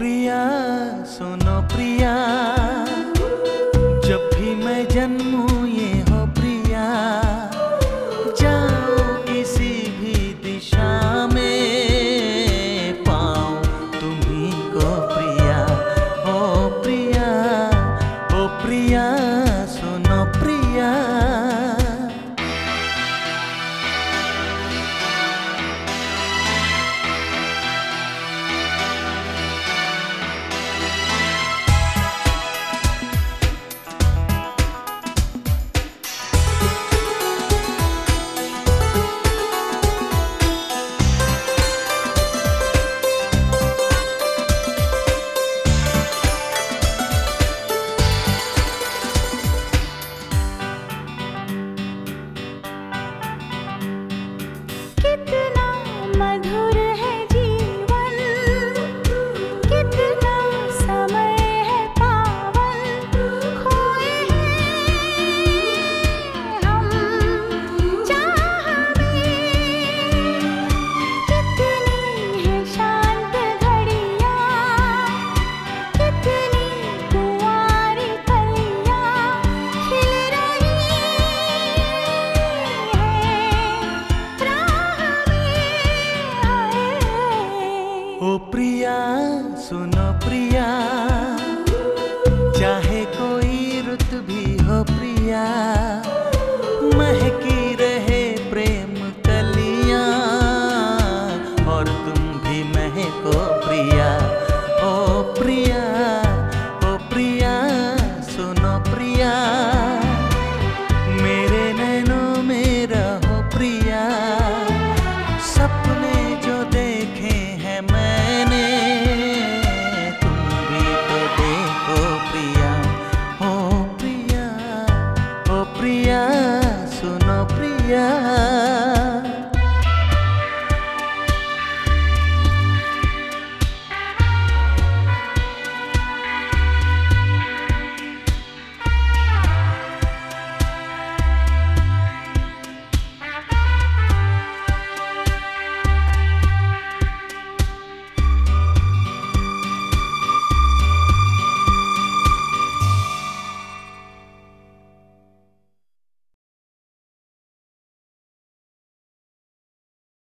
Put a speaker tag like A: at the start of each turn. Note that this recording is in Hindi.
A: प्रिया सुनो प्रिया। जब भी मैं जन्मूं my मैंने